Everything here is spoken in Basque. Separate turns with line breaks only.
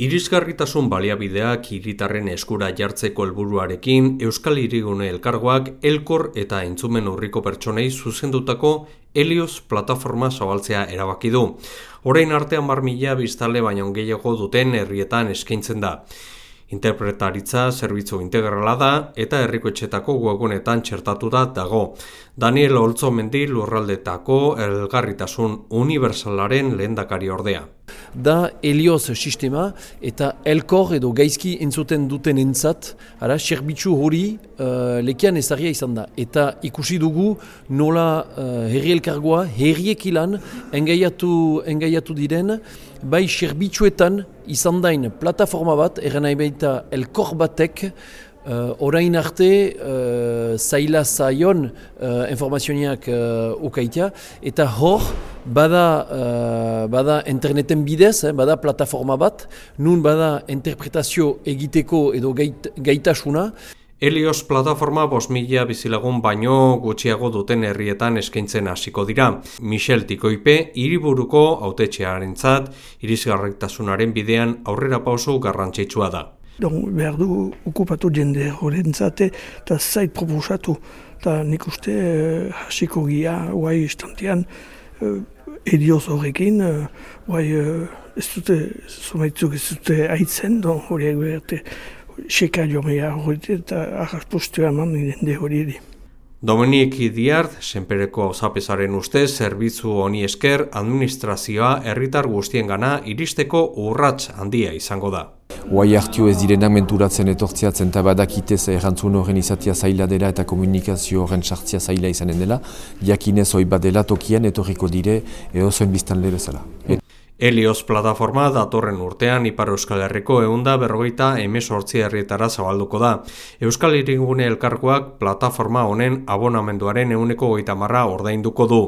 Irisgarritasun baliabideak hiritarren eskura jartzeko helburuarekin Euskal Hirigune Elkargoak elkor eta entzumen urriko pertsonei zuzendutako Helios plataforma zabaltzea erabaki du. Orain artean bar mila biztale baino gehiago duten herrietan eskaintzen da. Interpretaritza zerbitzu integrala da eta herriko etxetako webgunetan txertatuta dago. Daniel Oltzo Mendi lurraldetako elgarritasun universalaren lehendakari ordea
da Helios sistema eta elkor edo gaizki entzuten duten entzat, ara, serbitzu hori uh, lekian ezagia izan da. Eta ikusi dugu nola uh, herri elkargoa, herriek ilan, engaiatu, engaiatu diren, bai serbitzuetan izan dain plataforma bat, erren baita elkor batek, Uh, orain arte, uh, zaila zaion uh, informazioniak uh, ukaitea, eta hor, bada, uh, bada interneten bidez, eh, bada plataforma bat, nun bada interpretazio egiteko edo gait, gaitasuna.
Helios plataforma bos mila bizilagun baino gutxiago duten herrietan eskaintzen hasiko dira. Michel Tikoipe, hiriburuko autetxearen zat, irisgarritasunaren bidean aurrera pauso garrantzitsua da.
Don, behar du okupatu jende horren zate eta zait proposatu. Eta nik uste uh, hasiko gia, guai istantean, uh, edioz horrekin, uh, guai uh, ez dute, zumaitzuk ez dute aitzen, don horiek beharte, seka jo mea horretik eta ahaz postua eman jende hori
Dominik Idiart, senpereko zapesaren ustez, zerbitzu honi esker, administrazioa herritar guztien gana iristeko urrats handia izango da.
Guai hartio ez direnak menturatzen etortziatzen eta badakitez errantzun horren izatea zaila dela eta komunikazio horren sartzia zaila izanen dela, jakinez hoi badela tokian etorriko dire eozoen biztan lehre zela.
Helios plataforma datorren urtean Ipar Euskal Herriko eunda berrogeita emesortzi herrietara zabalduko da. Euskal Irigune Elkarkoak plataforma honen abonamenduaren euneko goita marra ordainduko du.